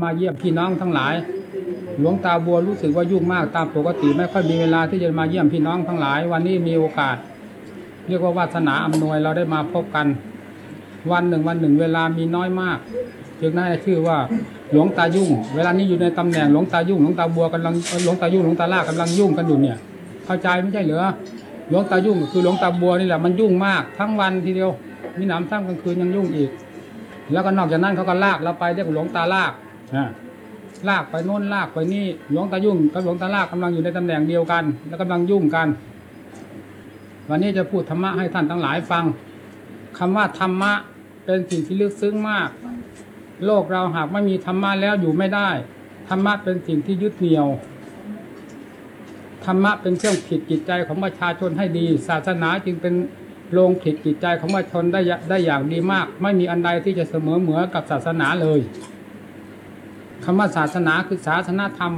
มาเยี่ยมพี่น้องทั้งหลาย หลวงตาบัวรู้สึกว่ายุ่งมากตามปกติ ไม่ค่อยมีเวลาที่จะมาเยี่ยมพี่น้องทั้งหลาย วันนี้มีโอกาส เรียกว่าวาสนาอำนวยเราได้มาพบกัน วันหนึ่งวันหนึ่งเวลามีน้อยมาก จึงได้ชื่อว่าหลวงตายุ่ง เวลานี้อยู่ในตำแหน่งหลวงตายุ่งหลวงตาบัวกำลังหลวงตายุ่งหลวงตาล่ากำลังยุ่งกันอยู่เนี่ย เข้าใจไม่ใช่เหรอหลวงตายุ่งคือหลวงตาบัวนี่แหละมันยุ่งมาก ทั้งวันทีเดียวมีหนำซ้ำกลางคืนยังยุ่งอีก แล้วก็นอกจากนั้นเขาก็ลากเราไปเรียกหลวงตาลาก ลากไปโน่นลากไปนี่หลวงตายุ่งกับหลวงตาลากกำลังอยู่ในตำแหน่งเดียวกัน แล้วกำลังยุ่งกัน วันนี้จะพูดธรรมะให้ท่านทั้งหลายฟังคำว่าธรรมะเป็นสิ่งที่ลึกซึ้งมาก โลกเราหากไม่มีธรรมะแล้วอยู่ไม่ได้ธรรมะเป็นสิ่งที่ยึดเหนี่ยวธรรมะเป็นเครื่องผิดจิตใจของประชาชนให้ดี ศาสนาจึงเป็นโรงผิดจิตใจของประชาชนได้ได้อย่างดีมาก ไม่มีอันใดที่จะเสมอเหมือกับศาสนาเลย คำว่าศาสนาคือศาสนาธรรม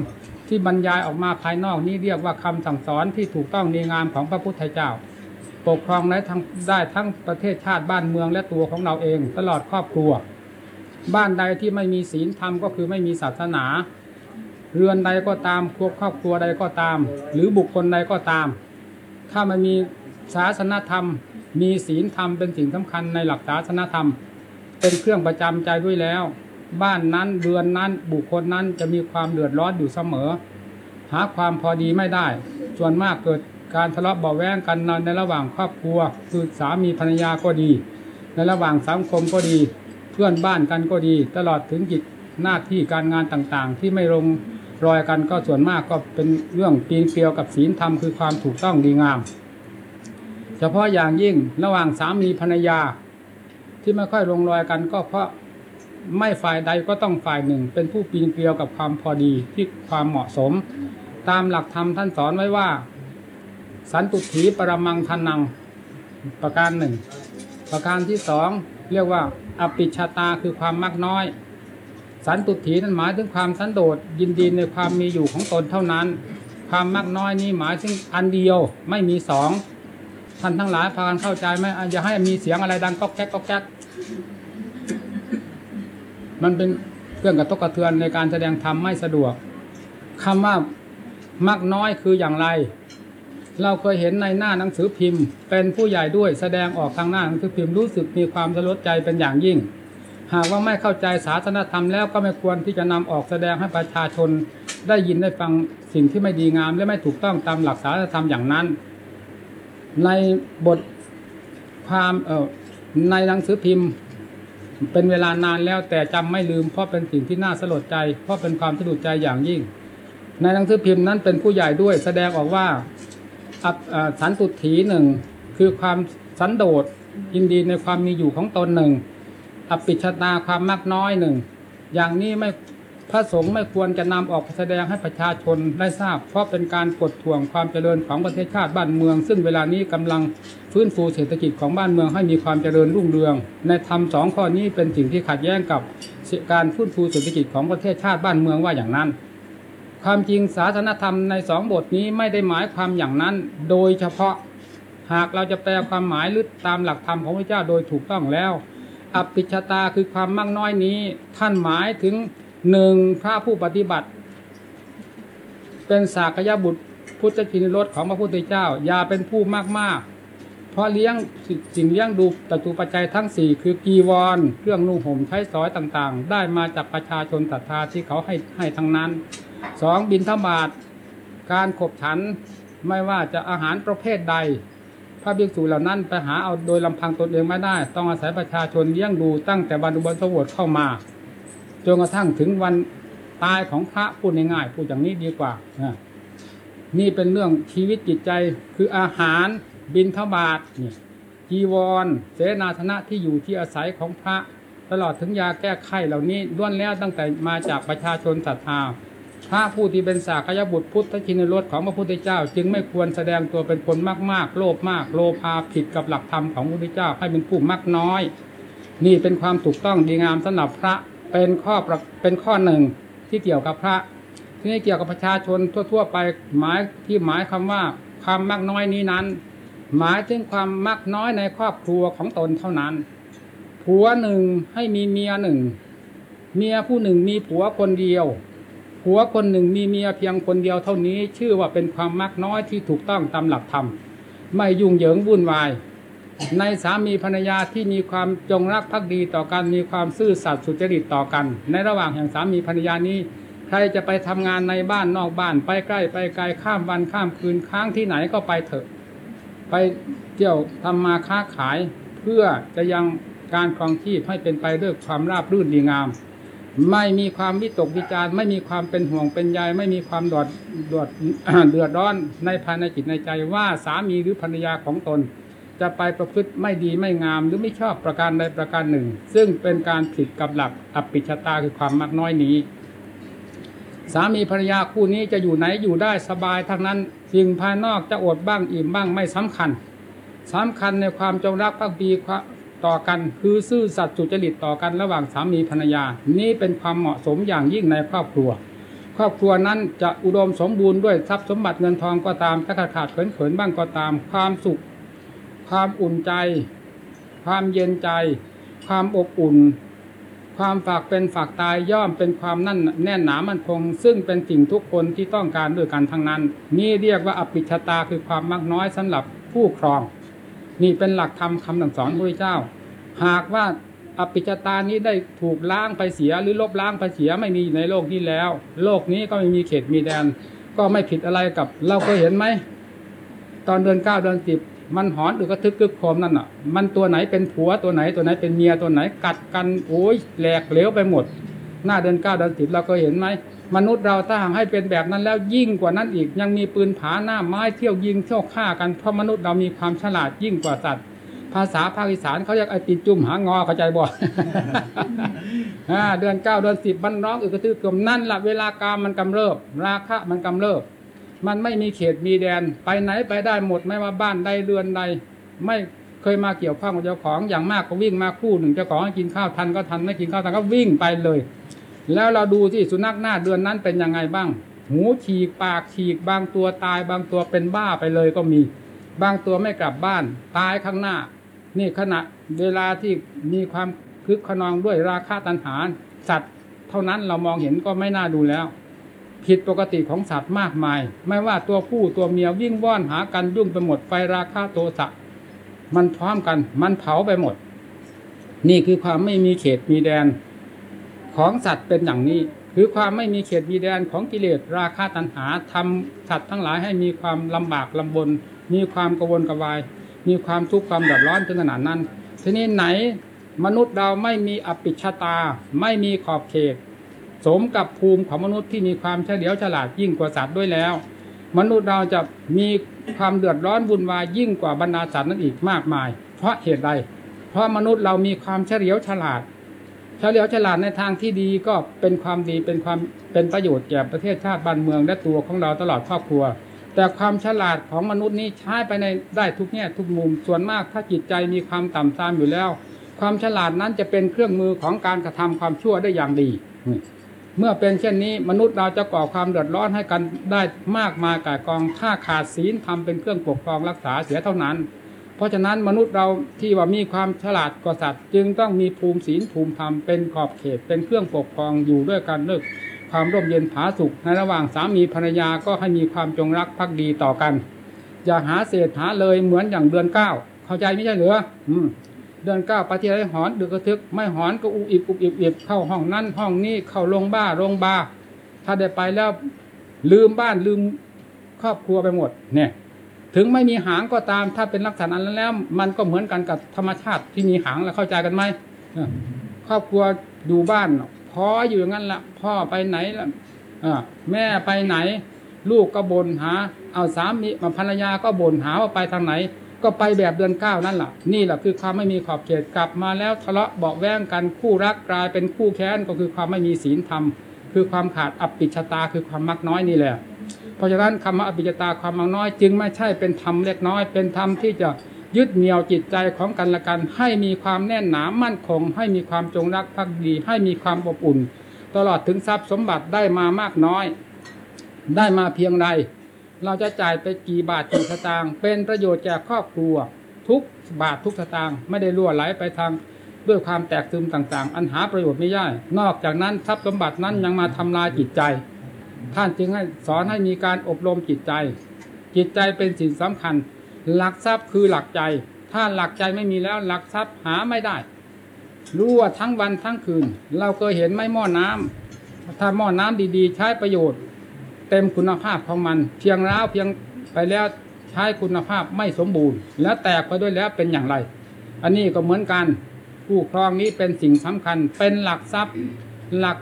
ที่บรรยายออกมาภายนอกนี้เรียกว่าคำสั่งสอนที่ถูกต้องดีงามของพระพุทธเจ้า ปกครองได้ทั้งได้ทั้งประเทศชาติบ้านเมืองและตัวของเราเอง ตลอดครอบครัว บ้านใดที่ไม่มีศีลธรรมก็คือไม่มีศาสนา เรือนใดก็ตามครอบครอบครัวใดก็ตาม หรือบุคคลใดก็ตาม ถ้ามันมีศาสนธรรม มีศีลธรรมเป็นสิ่งสำคัญในหลักศาสนธรรม เป็นเครื่องประจำใจด้วยแล้ว บ้านนั้นเรือนนั้นบุคคลนั้นจะมีความเดือดร้อนอยู่เสมอ หาความพอดีไม่ได้ ส่วนมากเกิดการทะเลาะเบาแวงกันในระหว่างครอบครัวคือสามีภรรยาก็ดี ในระหว่างสังคมก็ดี เพื่อนบ้านกันก็ดี ตลอดถึงกิจหน้าที่การงานต่างๆ ที่ไม่ลงรอยกันก็ส่วนมากก็เป็นเรื่องปีนเกลียวกับศีลธรรมคือความถูกต้องดีงาม เฉพาะอย่างยิ่งระหว่างสามีภรรยา ที่ไม่ค่อยลงรอยกันก็เพราะ ไม่ฝ่ายใดก็ต้องฝ่ายหนึ่ง เป็นผู้ปีนเกลียวกับความพอดีที่ความเหมาะสม ตามหลักธรรมท่านสอนไว้ว่า สันตุถีปรมังทนัง ประการหนึ่งประการที่สองเรียกว่าอปิชาตาคือความมักน้อย สันตุถีนั้นหมายถึงความสันโดษยินดีในความมีอยู่ของตนเท่านั้น ความมักน้อยนี้หมายถึงอันเดียวไม่มีสองท่านทั้งหลายพากันเข้าใจไหมอย่าให้มีเสียงอะไรดังก๊อกแก๊กก๊อกแก๊ก มันเป็นเครื่องกระทบกระเทือนในการแสดงธรรมไม่สะดวกคำว่ามักน้อยคืออย่างไร เราเคยเห็นในหน้าหนังสือพิมพ์ เป็นผู้ใหญ่ด้วยแสดงออกทางหน้าหนังสือพิมพ์รู้สึกมีความสลดใจเป็นอย่างยิ่ง หากว่าไม่เข้าใจศาสนธรรมแล้วก็ไม่ควรที่จะนำออกแสดงให้ประชาชนได้ยินได้ฟังสิ่งที่ไม่ดีงาม และไม่ถูกต้องตามหลักศาสนธรรมอย่างนั้น ในบทความเอ่อในหนังสือพิมพ์ เป็นเวลานานแล้วแต่จำไม่ลืมเพราะเป็นสิ่งที่น่าสลดใจ เพราะเป็นความสะดุดใจอย่างยิ่ง ในหนังสือพิมพ์นั้นเป็นผู้ใหญ่ด้วยแสดงออกว่าอับอ่าสันตุถีหนึ่งคือความสันโดษยินดีในความมีอยู่ของตนหนึ่งอปิชตาความมากน้อยหนึ่งอย่างนี้ไม่ พระสงฆ์ไม่ควรจะนำออกแสดงให้ประชาชนได้ทราบ เพราะเป็นการกดท่วงความเจริญของประเทศชาติบ้านเมือง ซึ่งเวลานี้กำลังฟื้นฟูเศรษฐกิจของบ้านเมืองให้มีความเจริญรุ่งเรือง ในธรรมสองข้อนี้เป็นสิ่งที่ขัดแย้งกับการฟื้นฟูเศรษฐกิจของประเทศชาติบ้านเมืองว่าอย่างนั้น ความจริงศาสนธรรมในสองบทนี้ไม่ได้หมายความอย่างนั้น โดยเฉพาะหากเราจะแปลความหมายหรือตามหลักธรรมของพระเจ้าโดยถูกต้องแล้วอภิชาตาคือความมากน้อยนี้ ท่านหมายถึง หนึ่งพระผู้ปฏิบัติ เป็นสากยบุตรพุทธชินรสของพระพุทธเจ้า อย่าเป็นผู้มากมากๆเพราะเลี้ยงสิ่งเลี้ยงดูตตุปัจจัยทั้งสี่คือกีวร เครื่องนุ่งห่มใช้สอยต่างๆ ได้มาจากประชาชนศรัทธาที่เขาให้ให้ทั้งนั้นสองบินทบาทการขบฉันไม่ว่าจะอาหารประเภทใดพระภิกษุเหล่านั้นไปหาเอาโดยลำพังตนเองไม่ได้ ต้องอาศัยประชาชนเลี้ยงดูตั้งแต่บรรลุบรรสวดเข้ามา จนกระทั่งถึงวันตายของพระพูดง่ายๆพูดอย่างนี้ดีกว่านี่เป็นเรื่องชีวิตจิตใจคืออาหารบินทบาทนี่จีวร เสนาสนะที่อยู่ที่อาศัยของพระ ตลอดถึงยาแก้ไขเหล่านี้ล้วนแล้วตั้งแต่มาจากประชาชนศรัทธาพระผู้ที่เป็นสากยบุตรพุทธชินรสของพระพุทธเจ้า จึงไม่ควรแสดงตัวเป็นคนมาก ๆ โลภมาก โลภาผิดกับหลักธรรมของพระพุทธเจ้าให้เป็นผู้มากน้อย นี่เป็นความถูกต้องดีงามสำหรับพระ เป็นข้อเป็นข้อหนึ่งที่เกี่ยวกับพระ ที่นี่เกี่ยวกับประชาชนทั่ว ๆ ไปหมายที่หมายคำว่าความมากน้อยนี้นั้น หมายถึงความมากน้อยในครอบครัวของตนเท่านั้นผัวหนึ่งให้มีเมียหนึ่งเมียผู้หนึ่งมีผัวคนเดียวผัวคนหนึ่งมีเมียเพียงคนเดียวเท่านี้ ชื่อว่าเป็นความมักน้อยที่ถูกต้องตามหลักธรรมไม่ยุ่งเหยิงวุ่นวาย ในสามีภรรยาที่มีความจงรักภักดีต่อกันมีความซื่อสัตย์สุจริตต่อกัน ในระหว่างแห่งสามีภรรยานี้ ใครจะไปทำงานในบ้านนอกบ้าน ไปใกล้ไปไกลข้ามวันข้ามคืนค้างที่ไหนก็ไปเถอะ ไปเที่ยวทำมาค้าขาย เพื่อจะยังการครองชีพให้เป็นไปด้วยความราบรื่นดีงาม ไม่มีความวิตกวิจารไม่มีความเป็นห่วงเป็นใยไม่มีความดอดดอดเดือดร้อนในภายในจิตในใจว่าสามีหรือภรรยาของตน จะไปประพฤติไม่ดีไม่งามหรือไม่ชอบประการใดประการหนึ่ง ซึ่งเป็นการผิดกับหลักอภิชตาคือความมักน้อยนี้ สามีภรรยาคู่นี้จะอยู่ไหนอยู่ได้สบายทั้งนั้นสิ่งภายนอกจะอดบ้างอิ่มบ้างไม่สำคัญสำคัญในความจงรักภักดีต่อกันคือซื่อสัตย์สุจริตต่อกันระหว่างสามีภรรยา นี่เป็นความเหมาะสมอย่างยิ่งในครอบครัว ครอบครัวนั้นจะอุดมสมบูรณ์ด้วยทรัพย์สมบัติเงินทองก็ตามถ้าขาดเขินเขินบ้างก็ตาม ความสุข ความอุ่นใจ ความเย็นใจ ความอบอุ่น ความฝากเป็นฝากตายย่อมเป็นความนั่นแน่นหนามั่นคง ซึ่งเป็นสิ่งทุกคนที่ต้องการด้วยกันทั้งนั้น นี่เรียกว่าอภิชตาคือความมักน้อยสำหรับผู้ครอง นี่เป็นหลักธรรมคำสั่งสอนพระเจ้า หากว่าอภิชตานี้ได้ถูกล้างไปเสียหรือลบล้างไปเสียไม่มีในโลกนี้แล้ว โลกนี้ก็ไม่มีเขตมีแดน ก็ไม่ผิดอะไรกับ เราเคยเห็นไหมตอนเดือนเก้าเดือนสิบ มันหอนอึกระทึกกึกโคมนั่นอะ มันตัวไหนเป็นผัวตัวไหนตัวไหนเป็นเมียตัวไหนกัดกันโอ้ยแหลกเหลวไปหมด หน้าเดือนเก้าเดือนสิบเราก็เห็นไหมมนุษย์เราถ้าหากให้เป็นแบบนั้นแล้วยิ่งกว่านั้นอีกยังมีปืนผาหน้าไม้เที่ยวยิงเที่ยวฆ่ากันเพราะมนุษย์เรามีความฉลาดยิ่งกว่าสัตว์ ภาษาภาคอีสานเขาเรียกไอติจุ่มหางอเข้าใจบ่เดือนเก้าเดือนสิบมันร้องอึกระทึกกลมนั่นแหละเวลากามันกำเริบ ราคะมันกำเริบ มันไม่มีเขตมีแดนไปไหนไปได้หมดไม่ว่าบ้านใดเรือนใด ไม่เคยมาเกี่ยวข้องกับเจ้าของอย่างมากก็วิ่งมาคู่หนึ่งเจ้าของให้กินข้าวทันก็ทันไม่กินข้าวทันก็วิ่งไปเลย แล้วเราดูที่สุนัขหน้าเดือนนั้นเป็นยังไงบ้าง หูฉีกปากฉีกบางตัวตายบางตัวเป็นบ้าไปเลยก็มี บางตัวไม่กลับบ้านตายข้างหน้า นี่ขณะเวลาที่มีความคึกขนองด้วยราคาตันหาสัตว์ เท่านั้นเรามองเห็นก็ไม่น่าดูแล้ว ผิดปกติของสัตว์มากมาย ไม่ว่าตัวผู้ตัวเมียวิ่งว่อนหากันยุ่งไปหมดไฟราคาโทสะมันพร้อมกันมันเผาไปหมด นี่คือความไม่มีเขตมีแดน ของสัตว์เป็นอย่างนี้ คือความไม่มีเขตมีแดนของกิเลสราคาตัณหาทำสัตว์ทั้งหลายให้มีความลำบากลำบน มีความกระวนกระวาย มีความทุกข์ความเดือดร้อนถึงขนาดนั้น ทีนี้ไหนมนุษย์เราไม่มีอภิชาตา ไม่มีขอบเขต สมกับภูมิของมนุษย์ที่มีความเฉลียวฉลาดยิ่งกว่าสัตว์ด้วยแล้ว มนุษย์เราจะมีความเดือดร้อนวุ่นวายยิ่งกว่าบรรดาสัตว์นั้นอีกมากมาย เพราะเหตุใด เพราะมนุษย์เรามีความเฉลียวฉลาดเฉลียวฉลาดในทางที่ดีก็เป็นความดีเป็นความเป็นประโยชน์แก่ประเทศชาติบ้านเมืองและตัวของเราตลอดครอบครัว แต่ความฉลาดของมนุษย์นี้ใช้ไปในได้ทุกแง่ทุกมุมส่วนมากถ้าจิตใจมีความต่ำตามอยู่แล้ว ความฉลาดนั้นจะเป็นเครื่องมือของการกระทำความชั่วได้อย่างดี เมื่อเป็นเช่นนี้มนุษย์เราจะก่อความเดือดร้อนให้กันได้มากมายกายกองถ้าขาดศีลทำเป็นเครื่องปกครองรักษาเสียเท่านั้น เพราะฉะนั้นมนุษย์เราที่ว่ามีความฉลาดกว่าสัตว์ จึงต้องมีภูมิศีลภูมิธรรมเป็นขอบเขตเป็นเครื่องปกครองอยู่ด้วยกันด้วยความร่มเย็นผาสุขในระหว่างสามีภรรยาก็ให้มีความจงรักภักดีต่อกัน อย่าหาเศษหาเลยเหมือนอย่างเดือนเก้าเข้าใจไม่ใช่หรืออืม เดือนเก้าปที่ไรหอนดึกกระทึก ไม่หอนก็อุบอิบอุบอิบอิบเข้าห้องนั้นห้องนี้เข้าโรงบ้าโรงบาถ้าได้ไปแล้วลืมบ้านลืมครอบครัวไปหมด เนี่ย ถึงไม่มีหางก็ตาม ถ้าเป็นลักษณะนั้นแล้ว มันก็เหมือนกันกับธรรมชาติที่มีหางแล้วเข้าใจกันไหมครอบครัวอยู่บ้านพออยู่อย่างนั้นละพ่อไปไหนละแม่ไปไหน ลูกก็บ่นหา เอาสามีมาภรรยาก็บ่นหาว่าไปทางไหน ก็ไปแบบเดือนเก้านั่นแหละนี่แหละคือความไม่มีขอบเขตกลับมาแล้วทะเลาะเบาแวงกันคู่รักกลายเป็นคู่แค้นก็คือความไม่มีศีลธรรม คือความขาดอภิชตาคือความมักน้อยนี่แหละ เพราะฉะนั้นคำว่าอภิชตาความมักน้อย จึงไม่ใช่เป็นธรรมเล็กน้อย เป็นธรรมที่จะยึดเหนี่ยวจิตใจของกันและกัน ให้มีความแน่นหนามั่นคง ให้มีความจงรักภักดี ให้มีความอบอุ่น ตลอดถึงทรัพย์สมบัติได้มามากน้อย ได้มาเพียงใด เราจะจ่ายไปกี่บาทกี่สตางค์เป็นประโยชน์แก่ครอบครัว ทุกบาททุกสตางค์ไม่ได้ล่วไหลไปทางด้วยความแตกซึมต่างๆ อันหาประโยชน์ไม่ได้นอกจากนั้นทรัพย์สมบัตินั้นยังมาทำลายจิตใจ ท่านจึงให้สอนให้มีการอบรมจิตใจ จิตใจเป็นสิ่งสำคัญ หลักทรัพย์คือหลักใจ ถ้าหลักใจไม่มีแล้วหลักทรัพย์หาไม่ได้รู้ว่าทั้งวันทั้งคืน เราเคยเห็นไหมหม้อน้ำถ้าหม้อน้ำดีๆ ใช้ประโยชน์ เต็มคุณภาพของมัน เพียงร้าวเพียงไปแล้วใช้คุณภาพไม่สมบูรณ์ แล้วแตกไปด้วยแล้วเป็นอย่างไร อันนี้ก็เหมือนกันผู้ครองนี้เป็นสิ่งสำคัญ เป็นหลักทรัพย์หลัก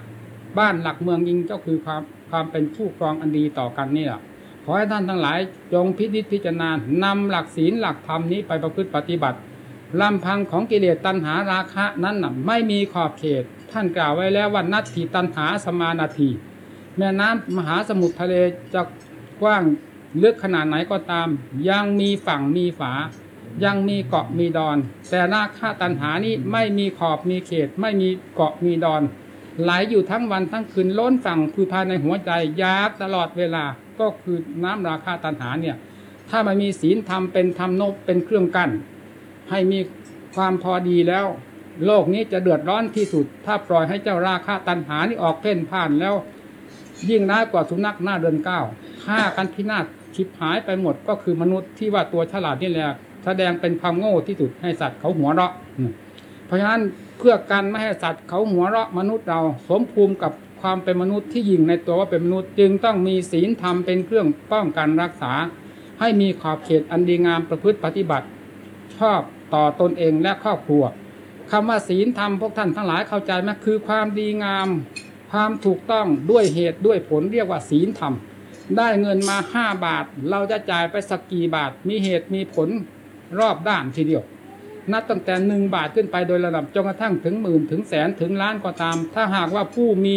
บ้านหลักเมืองยิงก็คือความความเป็นผู้ครองอันดีต่อกันนี่แหละขอให้ท่านทั้งหลายจงพิจิตพิจารณานำหลักศีลหลักธรรมนี้ไปประพฤติปฏิบัติลำพังของกิเลสตัณหาราคะนั้นน่ะไม่มีขอบเขต ท่านกล่าวไว้แล้วว่านัตถิตัณหาสมานาที แม่น้ำมหาสมุทรทะเลจะกว้างลึกขนาดไหนก็ตาม ยังมีฝั่งมีฝา ยังมีเกาะมีดอน แต่ราคาตันหานี้ไม่มีขอบมีเขต ไม่มีเกาะมีดอนไหลอยู่ทั้งวันทั้งคืนล้นฝั่งคือภายในหัวใจยากตลอดเวลาก็คือน้ำราคาตันหาเนี่ย ถ้ามันมีศีลธรรมเป็นธรรมนบเป็นเครื่องกั้นให้มีความพอดีแล้ว โลกนี้จะเดือดร้อนที่สุด ถ้าปล่อยให้เจ้าราคาตันหานี่ออกเพ่นพ่านแล้ว ยิ่งน้ายกว่าสุนัขหน้าเดินก้าวฆ่ากันพินาศชิบหายไปหมดก็คือมนุษย์ที่ว่าตัวฉลาดนี่แหละแสดงเป็นความโง่ที่สุดให้สัตว์เขาหัวเราะเพราะฉะนั้นเพื่อกันไม่ให้สัตว์เขาหัวเราะมนุษย์เราสมภูมิกับความเป็นมนุษย์ที่ยิ่งในตัวว่าเป็นมนุษย์จึงต้องมีศีลธรรมเป็นเครื่องป้องกันรักษา ให้มีขอบเขตอันดีงามประพฤติปฏิบัติ ชอบต่อตนเองและครอบครัวคำว่าศีลธรรมพวกท่านทั้งหลายเข้าใจไหมคือความดีงาม ความถูกต้องด้วยเหตุด้วยผลเรียกว่าศีลธรรม ได้เงินมาห้าบาท เราจะจ่ายไปสักกี่บาท มีเหตุมีผลรอบด้านทีเดียว นับตั้งแต่หนึ่งบาทขึ้นไปโดยระดับจนกระทั่งถึงหมื่นถึงแสนถึงล้านก็ตาม ถ้าหากว่าผู้มี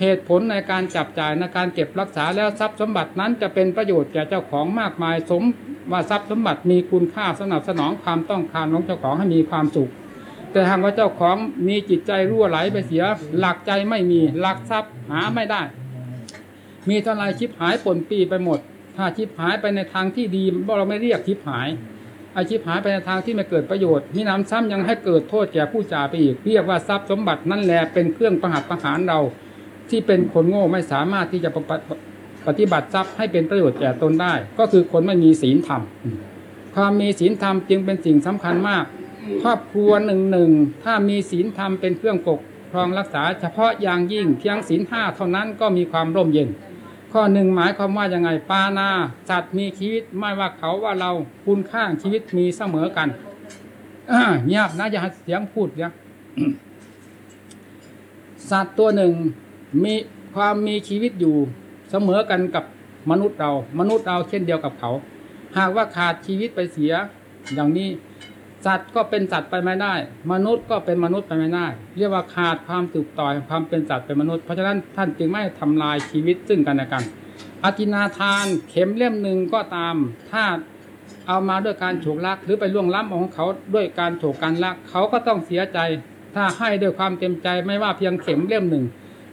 เหตุผลในการจับจ่ายในการเก็บรักษาแล้วทรัพย์สมบัตินั้นจะเป็นประโยชน์แก่เจ้าของมากมายสมว่าทรัพย์สมบัติมีคุณค่าสนับสนองความต้องการของเจ้าของให้มีความสุข แต่หากว่าเจ้าของมีจิตใจรั่วไหลไปเสีย หลักใจไม่มีหลักทรัพย์หาไม่ได้ มีเท่าไรชิบหายปนปีไปหมด ถ้าชิบหายไปในทางที่ดีเราไม่เรียกชิบหายอาชีพหายไปในทางที่ไม่เกิดประโยชน์มีน้ำซ้ำยังให้เกิดโทษแก่ผู้จ่าไปอีก เรียกว่าทรัพย์สมบัตินั่นแหละเป็นเครื่องประหัตประหารเรา ที่เป็นคนโง่ไม่สามารถที่จะปฏิบัติทรัพย์ให้เป็นประโยชน์แก่ตนได้ ก็คือคนไม่มีศีลธรรม ความมีศีลธรรมจึงเป็นสิ่งสำคัญมาก ครอบครัวหนึ่งหนึ่งถ้ามีศีลธรรมเป็นเครื่องปกครองรักษาเฉพาะอย่างยิ่งเพียงศีลห้าเท่านั้นก็มีความร่มเย็น ข้อหนึ่งหมายความว่ายังไงปานาสัตว์มีชีวิตไม่ว่าเขาว่าเราคุณค่าชีวิตมีเสมอกันเงียบนะอย่าเสียงพูดเนี่ยสัตว์ตัวหนึ่งมีความมีชีวิตอยู่เสมอกันกับมนุษย์เรา มนุษย์เราเช่นเดียวกับเขา หากว่าขาดชีวิตไปเสียอย่างนี้ สัตว์ก็เป็นสัตว์ไปไม่ได้ มนุษย์ก็เป็นมนุษย์ไปไม่ได้ เรียกว่าขาดความสืบต่อความเป็นสัตว์เป็นมนุษย์เพราะฉะนั้นท่านจึงไม่ทำลายชีวิตซึ่งกันและกันอธินาทานเข็มเล่มหนึ่งก็ตาม ถ้าเอามาด้วยการโฉกลักหรือไปล่วงล้ำของเขาด้วยการโฉกการลักเขาก็ต้องเสียใจ ถ้าให้ด้วยความเต็มใจไม่ว่าเพียงเข็มเล่มหนึ่ง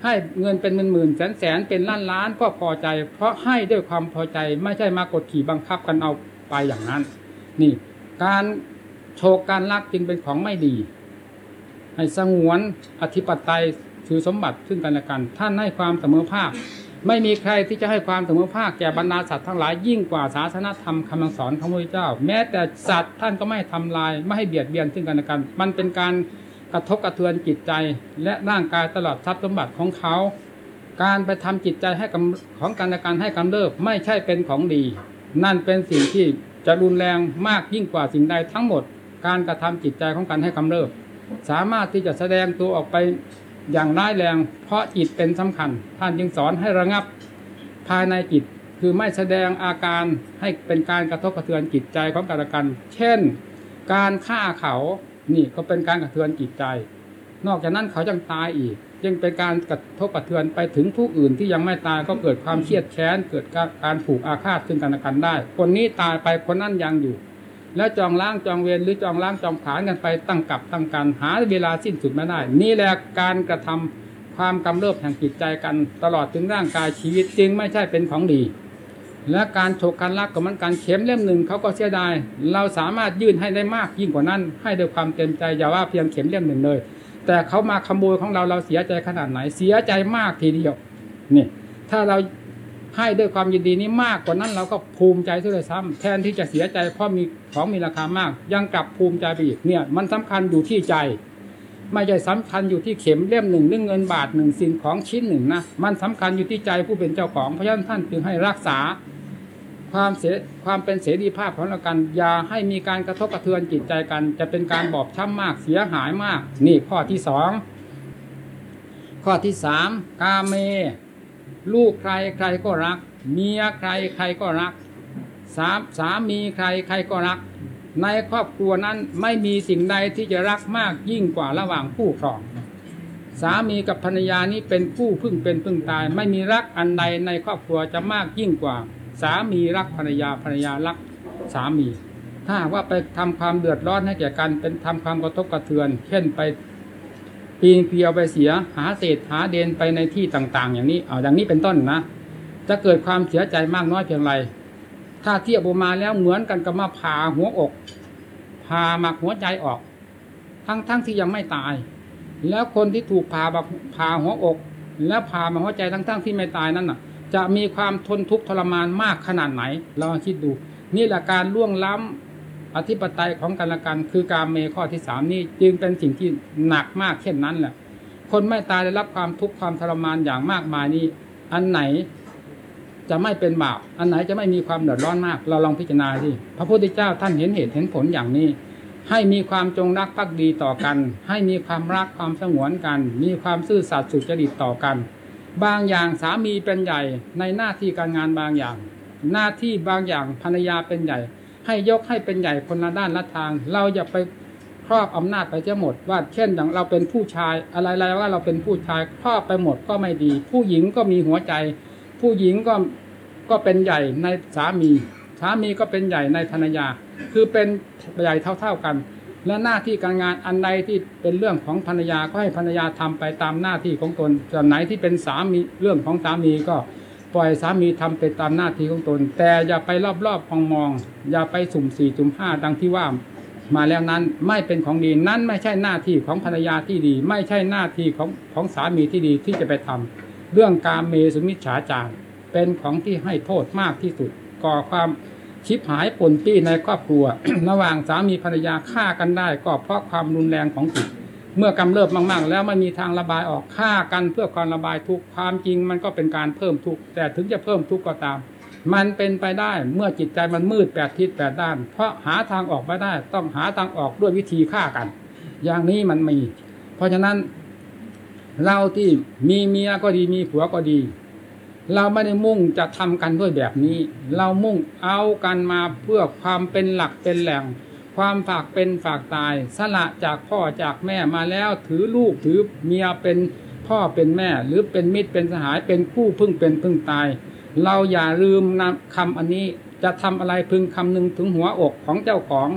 ให้เงินเป็นหมื่นหมื่นแสนแสนเป็นล้านล้านก็พอใจ เพราะให้ด้วยความพอใจไม่ใช่มากดขี่บังคับกันเอาไปอย่างนั้น นี่ การ โชกการลักจึงเป็นของไม่ดี ให้สงวนอธิปไตยถือสมบัติซึ่งกันและกัน ท่านให้ความเสมอภาค ไม่มีใครที่จะให้ความเสมอภาคแก่บรรดาสัตว์ทั้งหลายยิ่งกว่าศาสนธรรมคำสอนของพระเจ้า แม้แต่สัตว์ท่านก็ไม่ทำลาย ไม่ให้เบียดเบียนซึ่งกันและกัน มันเป็นการกระทบกระเทือนจิตใจ และร่างกายตลอดทรัพย์สมบัติของเขา การไปทำจิตใจให้ของกันและกันให้กำเริบไม่ใช่เป็นของดี นั่นเป็นสิ่งที่จะรุนแรงมากยิ่งกว่าสิ่งใดทั้งหมด การกระทำจิตใจของกันให้กำเริบ สามารถที่จะแสดงตัวออกไปอย่างร้ายแรง เพราะจิตเป็นสำคัญ ท่านจึงสอนให้ระงับภายในจิตคือไม่แสดงอาการให้เป็นการกระทบกระเทือนจิตใจของกันและกัน เช่น การฆ่าเขานี่ก็เป็นการกระเทือนจิตใจ นอกจากนั้นเขายังตายอีก ยังเป็นการกระทบกระเทือนไปถึงผู้อื่นที่ยังไม่ตายก็เกิดความเครียดแค้นเกิดการผูกอาฆาตซึ่งกันและกันได้ คนนี้ตายไปคนนั้นยังอยู่ แล้วจองล้างจองเวรหรือจองล้างจองผานกันไปตั้งกับตั้งกันหาเวลาสิ้นสุดไม่ได้ นี่แหละการกระทำความกำเริบแห่งจิตใจกันตลอดถึงร่างกายชีวิตจึงไม่ใช่เป็นของดี และการฉกการลักกับมันการเข็มเล่มหนึ่งเขาก็เสียดาย เราสามารถยื่นให้ได้มากยิ่งกว่านั้น ให้ด้วยความเต็มใจอย่าว่าเพียงเข็มเล่มหนึ่งเลย แต่เขามาขโมยของเราเราเสียใจขนาดไหนเสียใจมากทีเดียวนี่ถ้าเรา ให้ด้วยความยินดีนี้มากกว่านั้นเราก็ภูมิใจซะเลยซ้ำแทนที่จะเสียใจเพราะมีของมีราคามาก ยังกลับภูมิใจไปอีกเนี่ย มันสำคัญอยู่ที่ใจ ไม่ใช่สำคัญอยู่ที่เข็มเล่มหนึ่งหรือเงินบาทหนึ่งสิ่งของชิ้นหนึ่งนะมันสำคัญอยู่ที่ใจผู้เป็นเจ้าของเพราะฉะนั้นท่านจึงให้รักษา ความเสความเป็นเสรีภาพของเรากันอย่าให้มีการกระทบกระเทือนจิตใจกัน จะเป็นการบอบช้ำมากเสียหายมาก นี่ข้อที่สองข้อที่สามกาเม ลูกใครใครก็รัก เมียใครใครก็รัก สามสามีใครใครก็รัก ในครอบครัวนั้นไม่มีสิ่งใดที่จะรักมากยิ่งกว่าระหว่างผู้ครอง สามีกับภรรยานี้เป็นผู้พึ่งเป็นพึ่งตาย ไม่มีรักอันใดในครอบครัวจะมากยิ่งกว่า สามีรักภรรยาภรรยารักสามี ถ้าว่าไปทำความเดือดร้อนให้แก่กันเป็นทำความกระทบกระเทือน เช่นไป ปีนเพียวไปเสียหาเศษหาเดนไปในที่ต่างๆ อย่างนี้เอาอย่างนี้เป็นต้นนะ จะเกิดความเสียใจมากน้อยเพียงไร ถ้าเทียบออกมาแล้วเหมือนกันกับมาผ่าหัวอกผ่าหมักหัวใจออก ทั้งๆทที่ยังไม่ตาย แล้วคนที่ถูกผ่าบบผ่าหัวอก แล้วผ่ามาหัวใจทั้งๆทที่ไม่ตายนั่นน่ะ จะมีความทนทุกข์ทรมานมากขนาดไหนเราคิดดู นี่แหละการล่วงล้ำ อธิปไตยของกันและกัน คือการเมข้อที่สามนี่จึงเป็นสิ่งที่หนักมากเช่นนั้นแหละ คนไม่ตายได้รับความทุกข์ความทรมานอย่างมากมายนี้ อันไหนจะไม่เป็นบาปอันไหนจะไม่มีความเดือดร้อนมาก เราลองพิจารณาที่พระพุทธเจ้าท่านเห็นเหตุเห็นผลอย่างนี้ ให้มีความจงรักภักดีต่อกัน ให้มีความรักความสงวนกัน มีความซื่อสัตย์สุจริตต่อกัน บางอย่างสามีเป็นใหญ่ในหน้าที่การงานบางอย่าง หน้าที่บางอย่างภรรยาเป็นใหญ่ ให้ยกให้เป็นใหญ่คนละด้านละทาง เราอย่าไปครอบอำนาจไปเสียหมด ว่าเช่นอย่างเราเป็นผู้ชายอะไรๆว่าเราเป็นผู้ชายครอบไปหมดก็ไม่ดี ผู้หญิงก็มีหัวใจ ผู้หญิงก็ก็เป็นใหญ่ในสามี สามีก็เป็นใหญ่ในภรรยา คือเป็นใหญ่เท่า ๆกัน และหน้าที่การงานอันใดที่เป็นเรื่องของภรรยาก็ให้ภรรยาทำไปตามหน้าที่ของตนส่วนไหนที่เป็นสามีเรื่องของสามีก็ ปล่อยสามีทำไปตามหน้าที่ของตน แต่อย่าไปรอบๆมองมอง อย่าไปสุ่มสี่สุ่มห้าดังที่ว่ามาแล้วนั้นไม่เป็นของดีนั้นไม่ใช่หน้าที่ของภรรยาที่ดี ไม่ใช่หน้าที่ของของสามีที่ดีที่จะไปทำเรื่องการเมสุมิจฉาจารเป็นของที่ให้โทษมากที่สุด ก่อความชิบหายปนปี้ในครอบครัว ระหว่างสามีภรรยาฆ่ากันได้ก็เพราะความรุนแรงของจิต เมื่อกำเริบมากๆ แล้วไม่มีทางระบายออกฆ่ากันเพื่อความระบายทุกความจริงมันก็เป็นการเพิ่มทุกแต่ถึงจะเพิ่มทุกก็ตาม มันเป็นไปได้เมื่อจิตใจมันมืดแปดทิศแปดด้าน เพราะหาทางออกไม่ได้ ต้องหาทางออกด้วยวิธีฆ่ากัน อย่างนี้มันมี เพราะฉะนั้น เราที่มีเมียก็ดีมีผัวก็ดี เราไม่ได้มุ่งจะทำกันด้วยแบบนี้ เรามุ่งเอากันมาเพื่อความเป็นหลักเป็นแหล่ง ความฝากเป็นฝากตาย สละจากพ่อจากแม่มาแล้วถือลูกถือเมียเป็นพ่อเป็นแม่ หรือเป็นมิตรเป็นสหายเป็นคู่พึ่งเป็นพึ่งตาย เราอย่าลืมนำคำอันนี้จะทำอะไรพึงคำนึงถึงหัวอกของเจ้าของ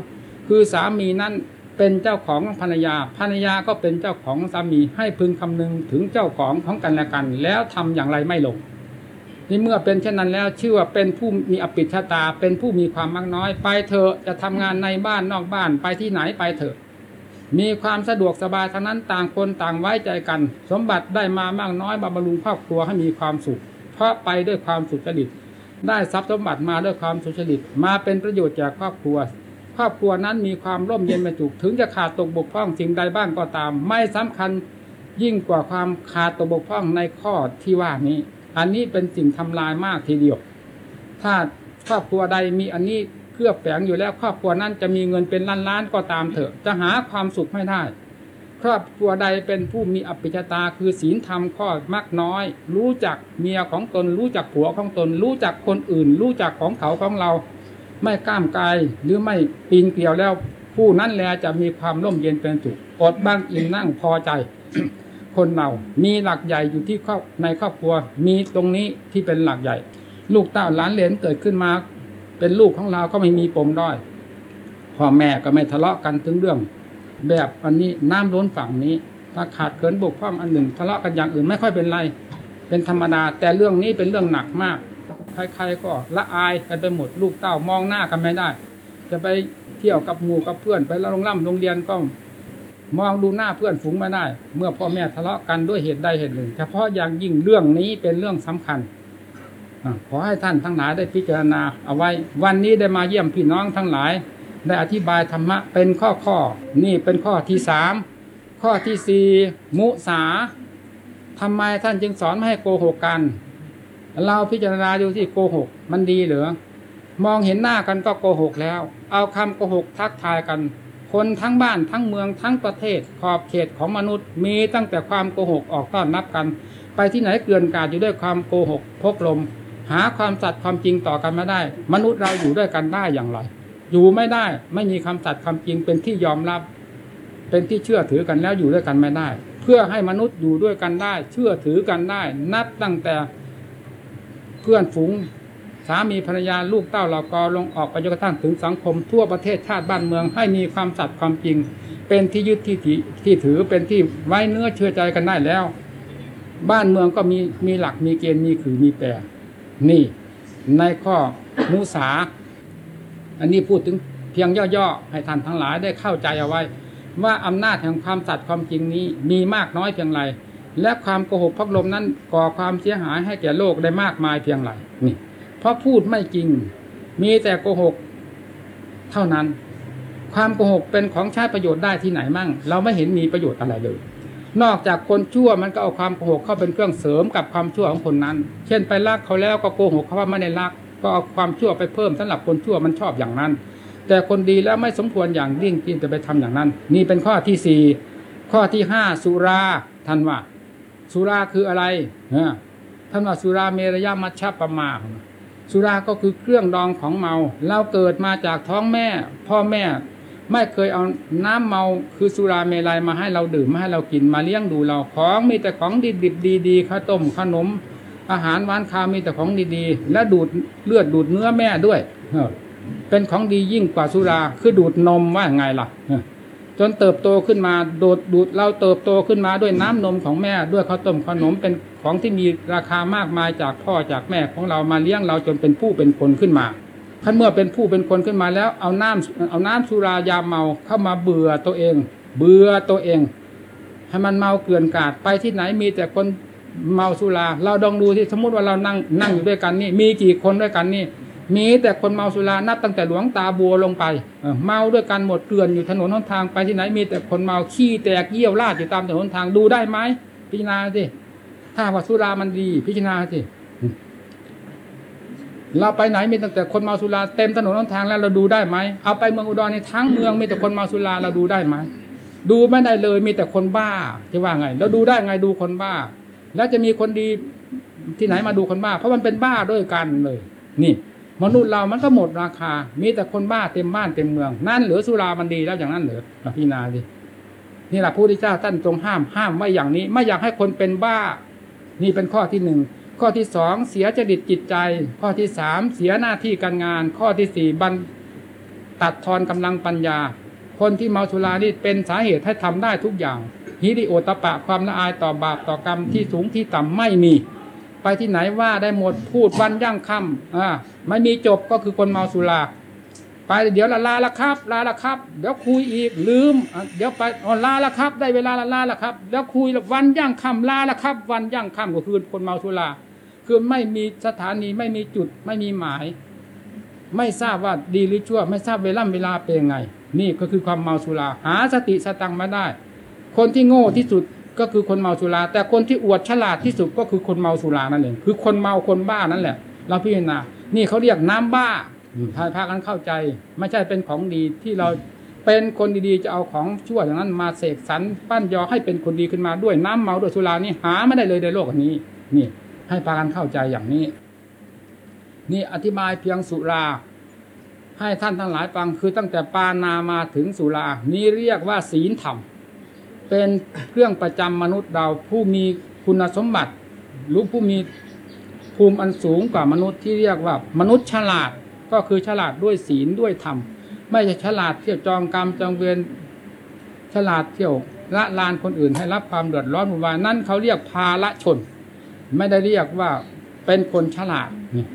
คือสามีนั้นเป็นเจ้าของภรรยาภรรยาก็เป็นเจ้าของสามีให้พึงคำนึงถึงเจ้าของของกันและกัน แล้วทำอย่างไรไม่ลง นี่เมื่อเป็นเช่นนั้นแล้วชื่อว่าเป็นผู้มีอภิชาตา เป็นผู้มีความมากน้อย ไปเถอะจะทำงานในบ้านนอกบ้านไปที่ไหนไปเถอะ มีความสะดวกสบายทั้งนั้นต่างคนต่างไว้ใจกัน สมบัติได้มามากน้อยบำรุงครอบครัวให้มีความสุข เพราะไปด้วยความสุจริตได้ทรัพย์สมบัติมาด้วยความสุจริตมาเป็นประโยชน์แก่ครอบครัว ครอบครัวนั้นมีความร่มเย็นเป็นสุขถึงจะขาดตกบกพร่องสิ่งใดบ้างก็ตาม ไม่สำคัญยิ่งกว่าความขาดตกบกพร่องในข้อที่ว่านี้ อันนี้เป็นสิ่งทำลายมากทีเดียว ถ้าครอบครัวใดมีอันนี้เคลือบแฝงอยู่แล้วครอบครัวนั้นจะมีเงินเป็นล้านล้านๆก็ตามเถอะ จะหาความสุขไม่ได้ ครอบครัวใดเป็นผู้มีอภิชตาคือศีลธรรมข้อมากน้อย รู้จักเมียของตน รู้จักผัวของตน รู้จักคนอื่น รู้จักของเขาของเรา ไม่ก้ามกายหรือไม่ปีนเกลียวแล้ว ผู้นั้นแลจะมีความร่มเย็นเป็นสุขอดบ้างอิ่มนั่งพอใจ คนเรา มีหลักใหญ่อยู่ที่ครอบในครอบครัว มีตรงนี้ที่เป็นหลักใหญ่ ลูกเต้าหลานเหลนเกิดขึ้นมา เป็นลูกของเราก็ไม่มีปมด้อยพ่อแม่ก็ไม่ทะเลาะกันถึงเรื่อง แบบอันนี้น้ำล้นฝั่งนี้ ถ้าขาดเกินบกพร่องอันหนึ่ง ทะเลาะกันอย่างอื่นไม่ค่อยเป็นไร เป็นธรรมดา แต่เรื่องนี้เป็นเรื่องหนักมาก ใครๆก็ละอายกันไปหมดลูกเต้ามองหน้ากันไม่ได้ จะไปเที่ยวกับหมู่กับเพื่อนไปโรงร่ำโรงเรียนก็ มองดูหน้าเพื่อนฝูงไม่ได้ เมื่อพ่อแม่ทะเลาะกันด้วยเหตุใดเหตุหนึ่ง เฉพาะอย่างยิ่งเรื่องนี้เป็นเรื่องสำคัญอขอให้ท่านทั้งหลายได้พิจารณาเอาไว้ วันนี้ได้มาเยี่ยมพี่น้องทั้งหลาย ได้อธิบายธรรมะเป็นข้อข้อ นี่เป็นข้อที่สามข้อที่สี่มุสาทำไมท่านจึงสอนไม่ให้โกหกกัน เราพิจารณาดูที่โกหก มันดีหรือ มองเห็นหน้ากันก็โกหกแล้ว เอาคำโกหกทักทายกัน คนทั้งบ้านทั้งเมืองทั้งประเทศ ขอบเขตของมนุษย์ มีตั้งแต่ความโกหกออกต้อนรับกัน ไปที่ไหนเกลื่อนกาดอยู่ด้วยความโกหกพกลม หาความสัตย์ความจริงต่อกันไม่ได้ มนุษย์เราอยู่ด้วยกันได้อย่างไร อยู่ไม่ได้ไม่มีคำสัตย์ความจริงเป็นที่ยอมรับ เป็นที่เชื่อถือกันแล้วอยู่ด้วยกันไม่ได้ เพื่อให้มนุษย์อยู่ด้วยกันได้ เชื่อถือกันได้ นับตั้งแต่เพื่อนฝูง สามีภรรยาลูกเต้าเรากอลงออกไปจนกระทั่งถึงสังคมทั่วประเทศชาติบ้านเมือง ให้มีความสัตย์ความจริง เป็นที่ยึดที่ที่ถือเป็นที่ไว้เนื้อเชื่อใจกันได้แล้ว บ้านเมืองก็มีมีหลักมีเกณฑ์มีขือมีแปรนี่ในข้อมุสา อันนี้พูดถึงเพียงย่อๆให้ท่านทั้งหลายได้เข้าใจเอาไว้ ว่าอำนาจแห่งความสัตย์ความจริงนี้มีมากน้อยเพียงไรและความโกหกพักลมนั้นก่อความเสียหายให้แก่โลกได้มากมายเพียงไรนี่ เพราะพูดไม่จริง มีแต่โกหก เท่านั้น ความโกหกเป็นของใช้ประโยชน์ได้ที่ไหนมั่ง เราไม่เห็นมีประโยชน์อะไรเลย นอกจากคนชั่วมันก็เอาความโกหกเข้าเป็นเครื่องเสริมกับความชั่วของคนนั้น เช่นไปรักเขาแล้วก็โกหกเขาว่าไม่ได้รัก ก็เอาความชั่วไปเพิ่มสำหรับคนชั่วมันชอบอย่างนั้น แต่คนดีแล้วไม่สมควรอย่างยิ่งที่จะไปทำอย่างนั้น นี่เป็นข้อที่สี่ข้อที่ห้าสุราท่านว่าสุราคืออะไรท่านว่าสุราเมรยามัชฌปมา สุราก็คือเครื่องดองของเมา เราเกิดมาจากท้องแม่ พ่อแม่ ไม่เคยเอาน้ำเมาคือสุราเมลัยมาให้เราดื่มมาให้เรากินมาเลี้ยงดูเราของมีแต่ของดิบดิบดีๆข้าวต้มขนม อาหารหวานคาวมีแต่ของดีๆ และดูดเลือดดูดเนื้อแม่ด้วยเป็นของดียิ่งกว่าสุราคือดูดนมว่าไงล่ะจนเติบโตขึ้นมาดูดดูดเราเติบโตขึ้นมาด้วยน้ำนมของแม่ด้วยข้าวต้มขนมเป็น ของที่มีราคามากมายจากพ่อจากแม่ของเรามาเลี้ยงเราจนเป็นผู้เป็นคนขึ้นมาท่านเมื่อเป็นผู้เป็นคนขึ้นมาแล้ว เอาน้ำเอาน้ำสุรายาเมาเข้ามาเบื่อตัวเอง เบื่อตัวเอง ให้มันเมาเกลื่อนกาดไปที่ไหนมีแต่คนเมาสุรา เราดองดูที่สมมติว่าเรานั่งนั่งอยู่ด้วยกันนี่ มีกี่คนด้วยกันนี่ มีแต่คนเมาสุรานับตั้งแต่หลวงตาบัวลงไปเมาด้วยกันหมดเกลื่อนอยู่ถนนหนทางไปที่ไหนมีแต่คนเมาขี้แตกเยี่ยวราดอยู่ตามถนนทางดูได้ไหมพิจารณาสิ ถ้าว่าสุรามันดี พิจารณาสิเราไปไหนมีตั้งแต่คนเมาสุราเต็มถนนหนทางแล้วเราดูได้ไหมเอาไปเมืองอุดรในทั้งเมืองมีแต่คนเมาสุราเราดูได้ไหมดูไม่ได้เลยมีแต่คนบ้าจะว่าไงเราดูได้ไงดูคนบ้า แล้วจะมีคนดีที่ไหนมาดูคนบ้า เพราะมันเป็นบ้าด้วยกันเลย นี่มนุษย์เรามันก็หมดราคา มีแต่คนบ้าเต็มบ้านเต็มเมือง นั่นเหลือสุรามันดีแล้วอย่างนั้นเหรอพี่นาดินี่แหละพระพุทธเจ้าท่านทรงห้ามห้ามไว้อย่างนี้ ไม่อยากให้คนเป็นบ้า นี่เป็นข้อที่หนึ่งข้อที่สองเสียจดิตจิตใจ ข้อที่สามเสียหน้าที่การงาน ข้อที่สี่บันตัดทอนกำลังปัญญา คนที่เมาสุรานี่เป็นสาเหตุให้ทำได้ทุกอย่างฮิริโอตปะความละอายต่อบาปต่อกรรมที่สูงที่ต่ำไม่มี ไปที่ไหนว่าได้หมดพูดวันย่างค่ำอ่าไม่มีจบก็คือคนเมาสุรา ไปเดี๋ยวละลาละครับ ลาละครับ เดี๋ยวคุยอีกลืม เดี๋ยวไปอลาละครับ ได้เวลาละลาละครับ แล้วคุยวันย่างค่ำลาละครับ วันย่างค่ำก็คือคนเมาสุราคือไม่มีสถานีไม่มีจุดไม่มีหมาย ไม่ทราบว่าดีหรือชั่ว ไม่ทราบเวลาเวลาเป็นไง นี่ก็คือความเมาสุราหาสติสตังมาได้ คนที่โง่ที่สุดก็คือคนเมาสุรา แต่คนที่อวดฉลาดที่สุดก็คือคนเมาสุรานั่นเองคือคนเมาคนบ้านั่นแหละ เราพิจารณานี่เขาเรียกน้ำบ้า พาพากันเข้าใจ ไม่ใช่เป็นของดีที่เราเป็นคนดีๆจะเอาของชั่วอย่างนั้นมาเสกสรรปั้นยอให้เป็นคนดีขึ้นมาด้วยน้ำเมาด้วยสุรานี่หาไม่ได้เลยในโลกนี้ นี่ ให้พากันเข้าใจอย่างนี้ นี่อธิบายเพียงสุรา ให้ท่านทั้งหลายฟังคือตั้งแต่ปานามาถึงสุรา นี่เรียกว่าศีลธรรม เป็นเครื่องประจำมนุษย์เราผู้มีคุณสมบัติหรือผู้มีภูมิอันสูงกว่ามนุษย์ที่เรียกว่ามนุษย์ฉลาด ก็คือฉลาดด้วยศีลด้วยธรรม ไม่ใช่ฉลาดเที่ยวจองกรรมจองเวรฉลาดเที่ยวละลานคนอื่นให้รับความเดือดร้อนวุ่นวายนั่นเขาเรียกภาละชน ไม่ได้เรียกว่าเป็นคนฉลาดนี่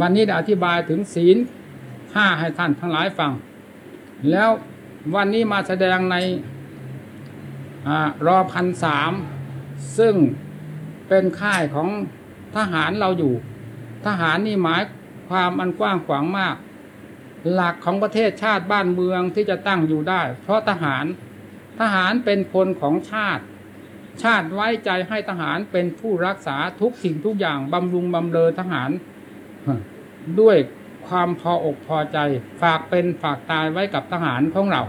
วันนี้ได้อธิบายถึงศีลห้าให้ท่านทั้งหลายฟัง แล้ววันนี้มาแสดงในอรอพันสามซึ่งเป็นค่ายของทหารเราอยู่ ทหารนี่หมาย ความอันกว้างขวางมาก หลักของประเทศชาติบ้านเมืองที่จะตั้งอยู่ได้ เพราะทหารทหารเป็นคนของชาติ ชาติไว้ใจให้ทหารเป็นผู้รักษาทุกสิ่งทุกอย่างบำรุงบำเรอทหาร ด้วยความพออกพอใจ ฝากเป็นฝากตายไว้กับทหารของเรา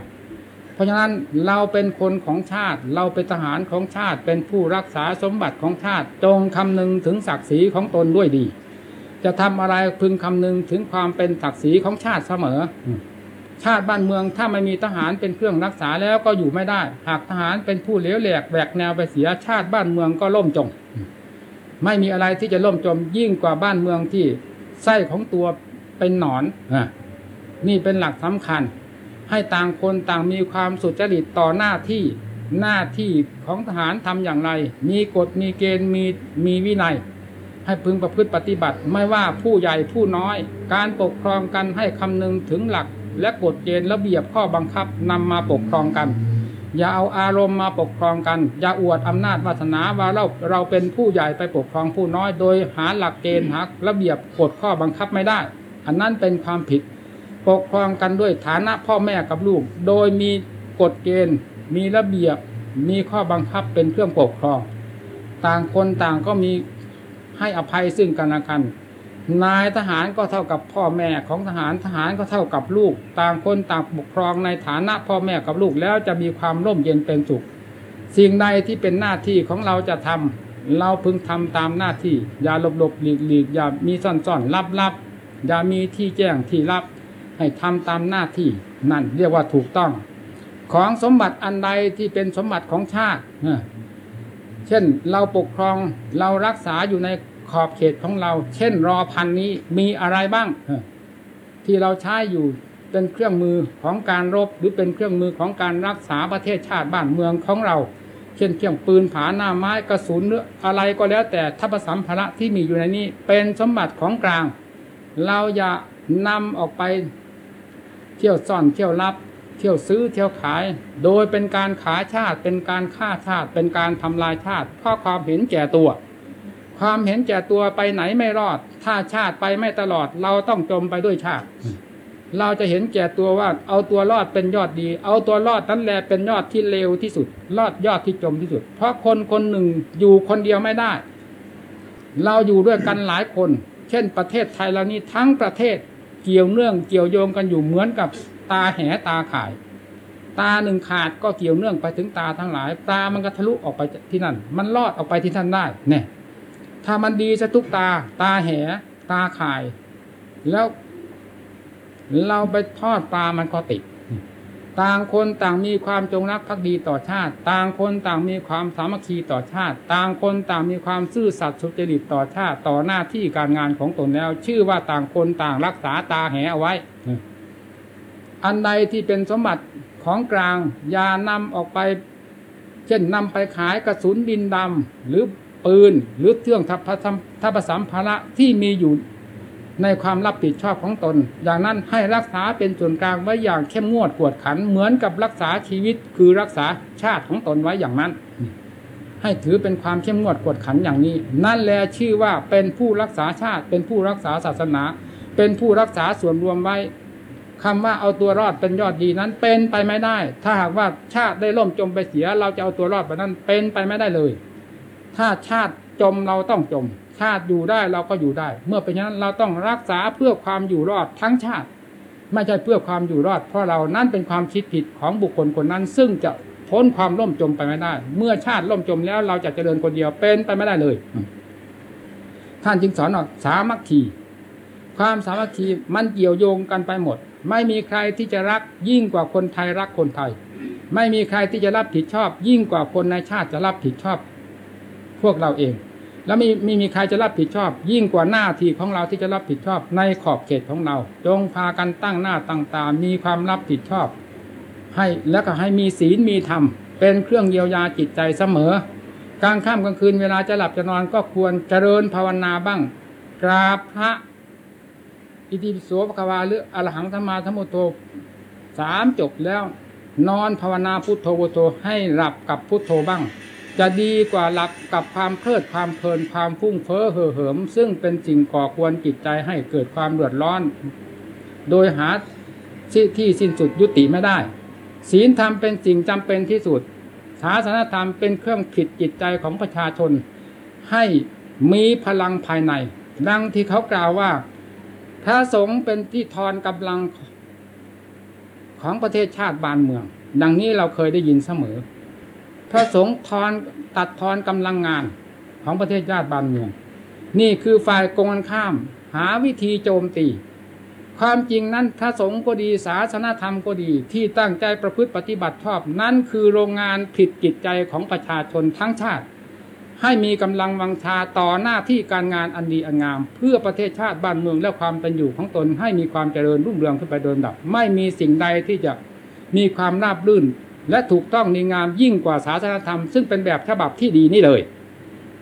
เพราะฉะนั้นเราเป็นคนของชาติ เราเป็นทหารของชาติ เป็นผู้รักษาสมบัติของชาติ จงคำนึงถึงศักดิ์ศรีของตนด้วยดี จะทำอะไรพึงคำนึงถึงความเป็นศักดิ์ศรีของชาติเสมอ ชาติบ้านเมืองถ้าไม่มีทหารเป็นเครื่องรักษาแล้วก็อยู่ไม่ได้ หากทหารเป็นผู้เลวแหลกแหวกแนวไปเสียชาติบ้านเมืองก็ล่มจม ไม่มีอะไรที่จะล่มจมยิ่งกว่าบ้านเมืองที่ไส้ของตัวเป็นหนอนอนี่เป็นหลักสำคัญ ให้ต่างคนต่างมีความสุจริตต่อหน้าที่หน้าที่ของทหารทำอย่างไร มีกฎมีเกณฑ์มีมีวินัย ให้พึงประพฤติปฏิบัติไม่ว่าผู้ใหญ่ผู้น้อย การปกครองกันให้คำนึงถึงหลัก และกฎเกณฑ์ระเบียบข้อบังคับนำมาปกครองกัน อย่าเอาอารมณ์มาปกครองกัน อย่าอวดอำนาจวาสนาว่าเราเราเป็นผู้ใหญ่ไปปกครองผู้น้อย โดยหาหลักเกณฑ์หาระเบียบกฎข้อบังคับไม่ได้ อันนั้นเป็นความผิด ปกครองกันด้วยฐานะพ่อแม่กับลูก โดยมีกฎเกณฑ์ มีระเบียบ มีข้อบังคับเป็นเครื่องปกครอง ต่างคนต่างก็มี ให้อภัยซึ่งกันและกัน นายทหารก็เท่ากับพ่อแม่ของทหารทหารก็เท่ากับลูก ต่างคนต่างปกครองในฐานะพ่อแม่กับลูกแล้วจะมีความร่มเย็นเป็นสุข สิ่งใดที่เป็นหน้าที่ของเราจะทำเราพึงทำตามหน้าที่ อย่าหลบหลบหลีกหลีกอย่ามีซ่อนซ่อนลับลับอย่ามีที่แจ้งที่ลับ ให้ทำตามหน้าที่นั่นเรียกว่าถูกต้อง ของสมบัติอันใดที่เป็นสมบัติของชาติ เช่นเราปกครองเรารักษาอยู่ในขอบเขตของเรา เช่นรอพันนี้มีอะไรบ้าง ที่เราใช้อยู่เป็นเครื่องมือของการรบหรือเป็นเครื่องมือของการรักษาประเทศชาติบ้านเมืองของเรา เช่นเครื่องปืนผาหน้าไม้กระสุนหรืออะไรก็แล้วแต่ทัพสัมภาระที่มีอยู่ในนี้ เป็นสมบัติของกลาง เราอย่านำออกไปเที่ยวซ่อนเที่ยวลับ เที่ยวซื้อเที่ยวขาย โดยเป็นการขายชาติ เป็นการฆ่าชาติ เป็นการทำลายชาติ เพราะความเห็นแก่ตัว ความเห็นแก่ตัวไปไหนไม่รอด ถ้าชาติไปไม่ตลอด เราต้องจมไปด้วยชาติ เราจะเห็นแก่ตัวว่า เอาตัวรอดเป็นยอดดี เอาตัวรอดนั้นแหละเป็นยอดที่เลวที่สุด รอดยอดที่จมที่สุด เพราะคนคนหนึ่งอยู่คนเดียวไม่ได้ เราอยู่ด้วยกันหลายคน เช่น ประเทศไทยเรานี้ทั้งประเทศเกี่ยวเนื่องเกี่ยวโยงกันอยู่เหมือนกับ ตาแหตาข่าย ตาหนึ่งขาดก็เกี่ยวเนื่องไปถึงตาทั้งหลาย ตามันก็ทะลุออกไปที่นั่น มันลอดออกไปที่ท่านได้เนี่ยถ้ามันดีจะทุกตา ตาแหตาข่าย แล้ว เราไปทอดปลามันก็ติดต่างคนต่างมีความจงรักภักดีต่อชาติ ต่างคนต่างมีความสามัคคีต่อชาติ ต่างคนต่างมีความซื่อสัตย์สุจริตต่อชาติ ต่อหน้าที่การงานของตนแล้ว ชื่อว่าต่างคนต่างรักษาตาแหเอาไว้ อันใดที่เป็นสมบัติของกลางอย่านำออกไป เช่นนำไปขายกระสุนดินดำหรือปืนหรือเครื่องทัพทัพสัมภาระที่มีอยู่ในความรับผิดชอบของตน อย่างนั้นให้รักษาเป็นส่วนกลางไว้อย่างเข้มงวดกวดขันเหมือนกับรักษาชีวิตคือรักษาชาติของตนไว้อย่างนั้น ให้ถือเป็นความเข้มงวดกวดขันอย่างนี้ นั่นแหละชื่อว่าเป็นผู้รักษาชาติ เป็นผู้รักษาศาสนา เป็นผู้รักษาส่วนรวมไว้ คำว่าเอาตัวรอดเป็นยอดดีนั้นเป็นไปไม่ได้ ถ้าหากว่าชาติได้ล่มจมไปเสีย เราจะเอาตัวรอดไปนั้นเป็นไปไม่ได้เลย ถ้าชาติจมเราต้องจม ชาติอยู่ได้เราก็อยู่ได้ เมื่อเป็นอย่างนั้นเราต้องรักษาเพื่อความอยู่รอดทั้งชาติ ไม่ใช่เพื่อความอยู่รอด เพราะเรานั่นเป็นความคิดผิดของบุคคลคนนั้น ซึ่งจะพ้นความล่มจมไปไม่ได้ เมื่อชาติล่มจมแล้วเราจะเจริญคนเดียวเป็นไปไม่ได้เลย ท่านจึงสอนออกสามัคคีความสามัคคีมันเกี่ยวโยงกันไปหมด ไม่มีใครที่จะรักยิ่งกว่าคนไทยรักคนไทย ไม่มีใครที่จะรับผิดชอบ ยิ่งกว่าคนในชาติจะรับผิดชอบ พวกเราเอง แล้วม่ไม่มีใครจะรับผิดชอบ ยิ่งกว่าหน้าที่ของเราที่จะรับผิดชอบในขอบเขตของเรา จงพากันตั้งหน้าตั้งตา มีความรับผิดชอบ ให้แล้วก็ให้มีศีลมีธรรมเป็นเครื่องเยียวยาจิตใจเสมอกลางค่ำกลางคืนเวลาจะหลับจะนอนก็ควรเจริญภาวนาบ้าง กราบพระ อิติปิโสภควาหรืออรหังธรรมาธรรมโตสามจบแล้ว นอนภาวนาพุทโธพุทโธให้หลับกับพุทโธบ้าง จะดีกว่าหลับกับความเพลิดความเพลินความฟุ้งเฟ้อเห่อเหิม ซึ่งเป็นสิ่งก่อควรจิตใจให้เกิดความเดือดร้อน โดยหาที่สิ้นสุดยุติไม่ได้ ศีลธรรมเป็นสิ่งจำเป็นที่สุดศาสนธรรมเป็นเครื่องผิดจิตใจของประชาชน ให้มีพลังภายใน ดังที่เขากล่าวว่า ระสงฆ์เป็นที่ทอนกำลังของประเทศชาติบ้านเมือง ดังนี้เราเคยได้ยินเสมอ พระสงฆ์ทอนตัดทอนกำลังงานของประเทศชาติบ้านเมือง นี่คือฝ่ายกงกันข้าม หาวิธีโจมตี ความจริงนั้นพระสงฆ์ก็ดีศาสนาธรรมก็ดีที่ตั้งใจประพฤติปฏิบัติชอบ นั่นคือโรงงานผิดจิตใจของประชาชนทั้งชาติ ให้มีกำลังวังชาต่อหน้าที่การงานอันดีอันงาม เพื่อประเทศชาติบ้านเมืองและความเป็นอยู่ของตนให้มีความเจริญรุ่งเรืองขึ้นไปโดยลำดับ ไม่มีสิ่งใดที่จะมีความราบรื่น และถูกต้องในงามยิ่งกว่าศาสนธรรม ซึ่งเป็นแบบฉบับที่ดีนี่เลย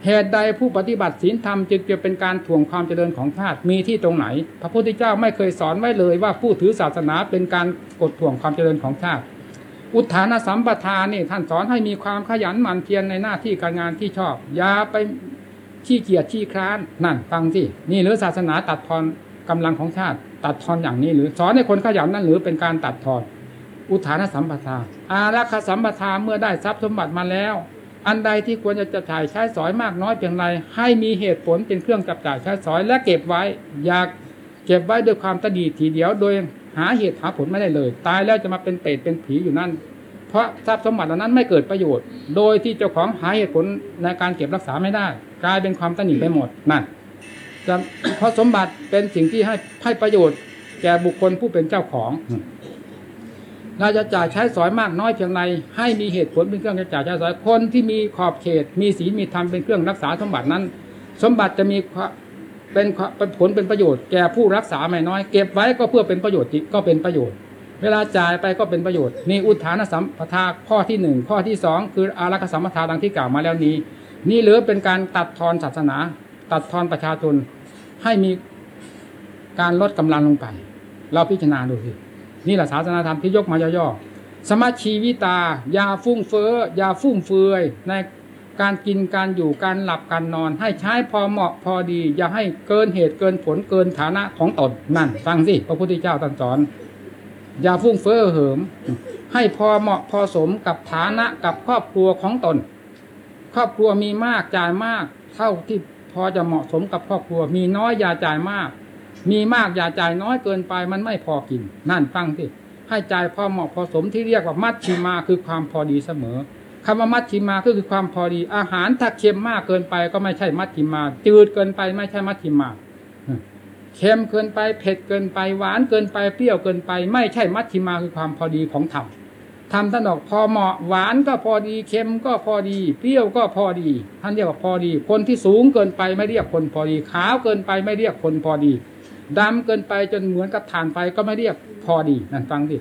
เหตุใดผู้ปฏิบัติศีลธรรมจึงจะเป็นการถ่วงความเจริญของชาติมีที่ตรงไหน พระพุทธเจ้าไม่เคยสอนไว้เลยว่าผู้ถือศาสนาเป็นการกดถ่วงความเจริญของชาติ อุทานสัมปทานนี่ท่านสอนให้มีความขยันหมั่นเพียรในหน้าที่การงานที่ชอบ อย่าไปขี้เกียจขี้คร้านนั่นฟังสินี่หรือศาสนาตัดทอนกำลังของชาติ ตัดทอนอย่างนี้หรือสอนให้คนขยันนั่นหรือเป็นการตัดทอน อุทานสัมปทา อารักขสัมปทาเมื่อได้ทรัพย์สมบัติมาแล้ว อันใดที่ควรจะจับจ่ายใช้สอยมากน้อยเพียงไรให้มีเหตุผลเป็นเครื่องจับจ่ายใช้สอยและเก็บไว้ อยากเก็บไว้ด้วยความตดีทีเดียวโดย หาเหตุหาผลไม่ได้เลย ตายแล้วจะมาเป็นเปรตเป็นผีอยู่นั่น เพราะทรัพย์สมบัติเหล่านั้นไม่เกิดประโยชน์ โดยที่เจ้าของหาเหตุผลในการเก็บรักษาไม่ได้ กลายเป็นความตันีไปหมดนั่นจะเพราะสมบัติเป็นสิ่งที่ให้ให้ประโยชน์แก่บุคคลผู้เป็นเจ้าของเราจะจ่ายใช้สอยมากน้อยเพียงไรให้มีเหตุผลเป็นเครื่องจ่ายใช้สอยคนที่มีขอบเขต มีศีลมีธรรมเป็นเครื่องรักษาสมบัตินั้น สมบัติจะมี เป็นผลเป็นประโยชน์แก่ผู้รักษาไม่น้อย เก็บไว้ก็เพื่อเป็นประโยชน์ก็เป็นประโยชน์ เวลาจ่ายไปก็เป็นประโยชน์มีอุทานสัมปทาข้อที่หนึ่งข้อที่สองคืออารักษสัมปทาดังที่กล่าวมาแล้วนี้ นี่หรือเป็นการตัดทอนศาสนา ตัดทอนประชาชนให้มีการลดกำลังลงไป เราพิจารณาดูสินี่แหละศาสนาธรรมที่ยกมาย่อๆสมาชีวิตายาฟุ้งเฟ้อยาฟุ่มเฟือยใน การกินการอยู่การหลับการนอน ให้ใช้พอเหมาะพอดี อย่าให้เกินเหตุเกินผลเกินฐานะของตนนั่นฟังสิพระพุทธเจ้าตรัสสอน อย่าฟุ้งเฟ้อเหิม ให้พอเหมาะพอสมกับฐานะกับครอบครัวของตน ครอบครัวมีมากจ่ายมาก เท่าที่พอจะเหมาะสมกับครอบครัว มีน้อยอย่าจ่ายมาก มีมากอย่าจ่ายน้อยเกินไปมันไม่พอกิน นั่นฟังสิให้จ่ายพอเหมาะพอสมที่เรียกว่ามัชชิมาคือความพอดีเสมอ คำว่ามัชชิมาก็คือความพอดี อาหารถ้าเค็มมากเกินไปก็ไม่ใช่มัชชิมา จืดเกินไปไม่ใช่มัชชิมาเค็มเกินไปเผ็ดเกินไปหวานเกินไปเปรี้ยวเกินไป ไม่ใช่มัชชิมาคือความพอดีของธรรมทำท่านบอกพอเหมาะหวานก็พอดีเค็มก็พอดี เปรี้ยวก็พอดี ท่านเรียกว่าพอดี คนที่สูงเกินไปไม่เรียกคนพอดีขาวเกินไปไม่เรียกคนพอดีดำเกินไปจนเหมือนกับถ่านไฟก็ไม่เรียกพอดีนั่นฟังดิ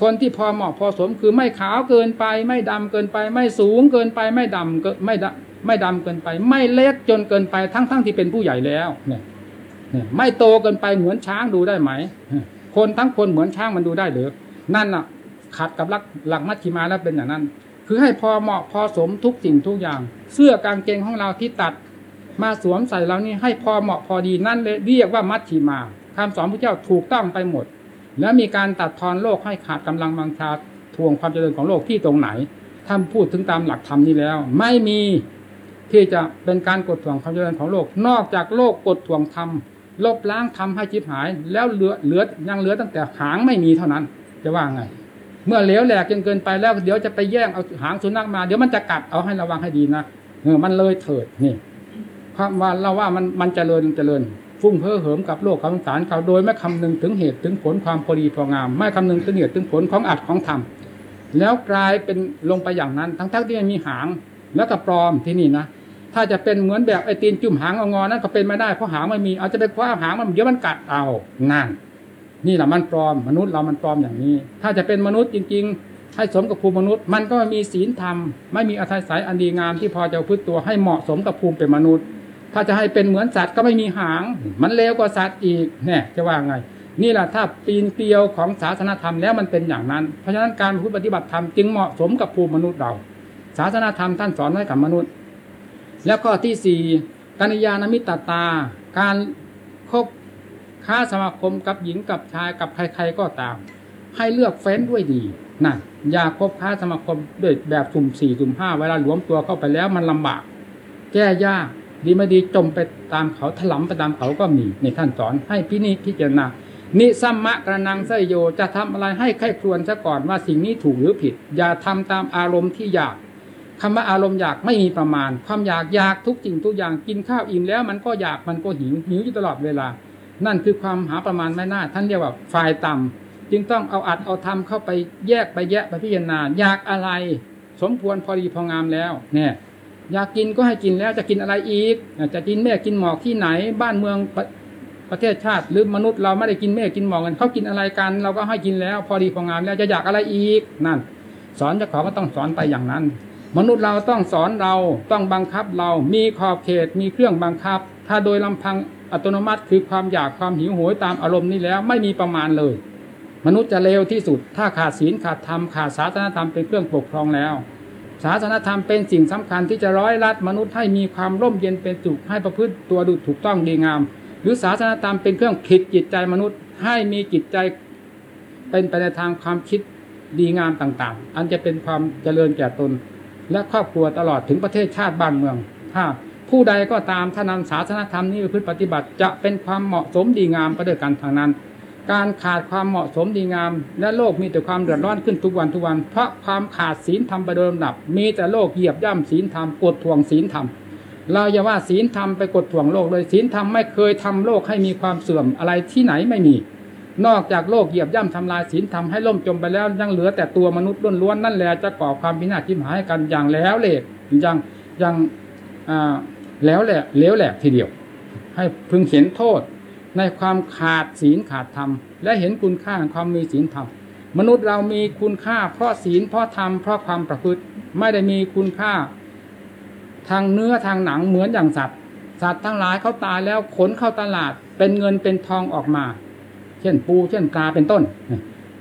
คนที่พอเหมาะพอสมคือไม่ขาวเกินไป ไม่ดำเกินไป ไม่สูงเกินไปไม่ดำก็ไม่ดไม่ดำเกินไป ไม่เล็กจนเกินไปทั้งๆทที่เป็นผู้ใหญ่แล้วเนี่ยเนี่ยไม่โตเกินไปเหมือนช้างดูได้ไหม คนทั้งคนเหมือนช้างมันดูได้หรือนั่นน่ะ ขัดกับหลักหลักมัชฌิมาแล้วเป็นอย่างนั้น คือให้พอเหมาะพอสมทุกสิ่งทุกอย่าง เสื้อกางเกงของเราที่ตัด มาสวมใส่เรานี่ให้พอเหมาะพอดีนั่นเลยเรียกว่ามัชฌิมาคำสอนพระเจ้าถูกต้องไปหมด แล้วมีการตัดทอนโลกให้ขาดกำลังบังชาทวงความเจริญของโลกที่ตรงไหนท่านพูดถึงตามหลักธรรมนี้แล้ว ไม่มีที่จะเป็นการกดทวงความเจริญของโลก นอกจากโลกกดทวงธรรมลบล้างทำให้จิบหาย แล้วเหลือเหลือยังเหลือตั้งแต่หางไม่มีเท่านั้น จะว่าไง เมื่อเหลวแหลกจนเกินไปแล้วเดี๋ยวจะไปแย่งเอาหางสุนัขมา เดี๋ยวมันจะกัดเอาให้ระวังให้ดีนะเออมันเลยเถิดนี่คำว่าเราว่ามันมันเจริญเจริญ ฟุ้งเพ้อเหิมกับโลกคำสารเขาโดยไม่คำนึงถึงเหตุถึงผลความพอดีพองาม ไม่คำนึงถึงเหตุถึงผลของอัดของธรรมแล้วกลายเป็นลงไปอย่างนั้น ทั้งทั้งที่ไม่มีหางแล้วก็ปลอมที่นี่นะถ้าจะเป็นเหมือนแบบไอตีนจุ่มหางงอนั้นก็เป็นไม่ได้เพราะหางไม่มีเอาจะไปคว้าหางมันเดี๋ยวมันกัดเอานั่นนี่แหละมันปลอมมนุษย์เรามันปลอมอย่างนี้ ถ้าจะเป็นมนุษย์จริง ๆ ให้สมกับภูมิมนุษย์ มันก็มีศีลธรรมไม่มีอัธยาศัยอันดีงามที่พอจะพึ่ตัวให้เหมาะสมกับภูมิเป็นมนุษย์ ถ้าจะให้เป็นเหมือนสัตว์ก็ไม่มีหาง มันเลวกว่าสัตว์อีกเนี่ยจะว่าไง นี่แหละถ้าปีนเกลียวของศาสนาธรรมแล้วมันเป็นอย่างนั้น เพราะฉะนั้นการพูดปฏิบัติธรรมจึงเหมาะสมกับภูมิมนุษย์เรา ศาสนาธรรมท่านสอนไว้กับมนุษย์ แล้วก็ที่สี่กัญญาณมิตรตา การคบค้าสมาคมกับหญิงกับชายกับใคร ๆก็ตาม ให้เลือกเฟ้นด้วยดีนะอย่าคบค้าสมาคมด้วยแบบสุ่มสี่สุ่มห้าเวลาหลวมตัวเข้าไปแล้วมันลำบาก แก้ยาก ดีไม่ดีจมไปตามเขาถลำไปตามเขาก็มีในท่านสอนให้พินิจพิจารณานิสัมมะกระนังไสโยจะทำอะไรให้ใครครวญซะก่อนว่าสิ่งนี้ถูกหรือผิด อย่าทำตามอารมณ์ที่อยากคำว่าอารมณ์อยากไม่มีประมาณ ความอยากอยากทุกสิ่งทุกอย่างกินข้าวอิ่มแล้ว มันก็อยากมันก็หิวหิวอยู่ตลอดเวลา นั่นคือความหาประมาณไม่น่าท่านเรียกว่าฝ่ายต่ำจึงต้องเอาอัดเอาทำเข้าไปแยกไปแยะไปพิจารณาอยากอะไร สมควรพอดีพองามแล้วเนี่ย อยากกินก็ให้กินแล้วจะกินอะไรอีก จะกินแม่กินหมอกที่ไหน บ้านเมืองประประเทศชาติ หรือมนุษย์เราไม่ได้กินแม่กินหมอกกันเขากินอะไรกัน เราก็ให้กินแล้ว พอดีพองามแล้วจะอยากอะไรอีกนั่น สอนจ้าขอก็ต้องสอนไปอย่างนั้น มนุษย์เราต้องสอนเราต้องบังคับเรา มีขอบเขตมีเครื่องบังคับ ถ้าโดยลำพังอัตโนมัติคือความอยากความหิวโหยตามอารมณ์นี้แล้วไม่มีประมาณเลย มนุษย์จะเลวที่สุด ถ้าขาดศีลขาดธรรมขาดศาสนธรรมเป็นเครื่องปกครองแล้ว ศาสนธรรมเป็นสิ่งสำคัญที่จะร้อยรัดมนุษย์ให้มีความร่มเย็นเป็นสุขให้ประพฤติตัวดูถูกต้องดีงาม หรือศาสนธรรมเป็นเครื่องคิดจิตใจมนุษย์ให้มีจิตใจเป็นไปในทางความคิดดีงามต่าง ๆ อันจะเป็นความเจริญแก่ตน และครอบครัวตลอดถึงประเทศชาติบ้านเมือง ถ้าผู้ใดก็ตามถ้านำศาสนธรรมนี้ไปพฤติปฏิบัติ จะเป็นความเหมาะสมดีงามไปด้วยกันทางนั้น การขาดความเหมาะสมดีงาม และโลกมีแต่ความเดือดร้อนขึ้นทุกวันทุกวัน เพราะความขาดศีลธรรมไปโดยลำดับ มีแต่โลกเหยียบย่ำศีลธรรมกดทวงศีลธรรมเราอย่าว่าศีลธรรมไปกดทวงโลกเลยศีลธรรมไม่เคยทำโลกให้มีความเสื่อมอะไรที่ไหนไม่มี นอกจากโลกเหยียบย่ำทำลายศีลธรรมให้ล่มจมไปแล้วยังเหลือแต่ตัวมนุษย์ล้วนๆนั่นแหละจะก่อความพินาศทิมหายกันอย่างแล้วเลยยังยังอ่าแล้วแหละเล้วแหละทีเดียว ให้พึงเห็นโทษ ในความขาดศีลขาดธรรม และเห็นคุณค่าของความมีศีลธรรม มนุษย์เรามีคุณค่าเพราะศีลเพราะธรรมเพราะความประพฤติไม่ได้มีคุณค่า ทางเนื้อทางหนังเหมือนอย่างสัตว์ สัตว์ทั้งหลายเขาตายแล้วขนเข้าตลาด เป็นเงินเป็นทองออกมา เช่นปูเช่นปลาเป็นต้น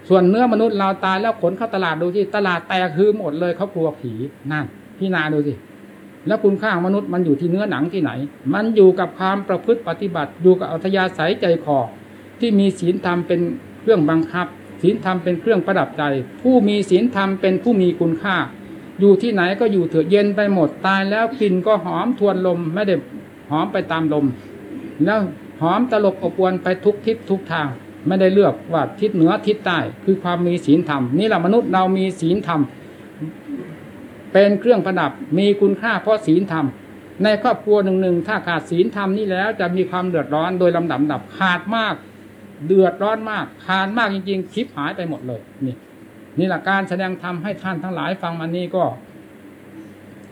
ส่วนเนื้อมนุษย์เราตายแล้วขนเข้าตลาดดูที่ตลาดแตกคือหมดเลยเขากลัวผีนั่นพี่นาดูสิ แล้วคุณค่าของมนุษย์มันอยู่ที่เนื้อหนังที่ไหน มันอยู่กับความประพฤติปฏิบัติอยู่กับอัธยาศัยใจคอที่มีศีลธรรมเป็นเครื่องบังคับ ศีลธรรมเป็นเครื่องประดับใจ ผู้มีศีลธรรมเป็นผู้มีคุณค่า อยู่ที่ไหนก็อยู่เถือะเย็นไปหมดตายแล้วกลิ่นก็หอมทวนลมไม่ได้หอมไปตามลม แล้วหอมตลบอบอวนไปทุกทิศทุกทาง ไม่ได้เลือกว่าทิศเหนือทิศใต้คือความมีศีลธรรมนี่แหละมนุษย์เรามีศีลธรรม เป็นเครื่องประดับมีคุณค่าเพราะศีลธรรม ในครอบครัวหนึ่งหนึ่งถ้าขาดศีลธรรมนี่แล้ว จะมีความเดือดร้อนโดยลำดับดับขาดมาก เดือดร้อนมากขาดมากจริงๆคลิปหายไปหมดเลยนี่นี่แหละการแสดงธรรมให้ท่านทั้งหลายฟังมานี้ก็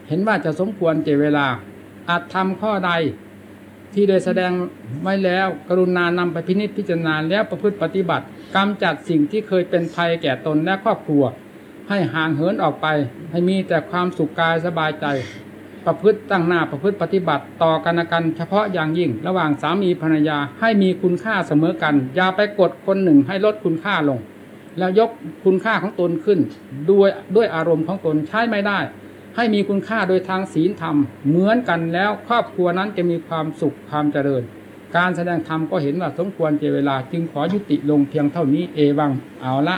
เห็นว่าจะสมควรเจเวลาอาจทำข้อใดที่ได้แสดงไว้แล้ว กรุณานำไปพินิจพิจารณาแล้วประพฤติปฏิบัติกำจัดสิ่งที่เคยเป็นภัยแก่ตนและครอบครัว ให้ห่างเหินออกไป ให้มีแต่ความสุขกายสบายใจ ประพฤติตั้งหน้าประพฤติปฏิบัติต่อกันกัน เฉพาะอย่างยิ่ง ระหว่างสามีภรรยาให้มีคุณค่าเสมอกัน อย่าไปกดคนหนึ่งให้ลดคุณค่าลง แล้วยกคุณค่าของตนขึ้น ด้วยด้วยอารมณ์ของตนใช้ไม่ได้ ให้มีคุณค่าโดยทางศีลธรรม เหมือนกันแล้วครอบครัวนั้นจะมีความสุขความเจริญการแสดงธรรมก็เห็นว่าสมควรเจเวลา จึงขอยุติลงเพียงเท่านี้เอวังเอาละ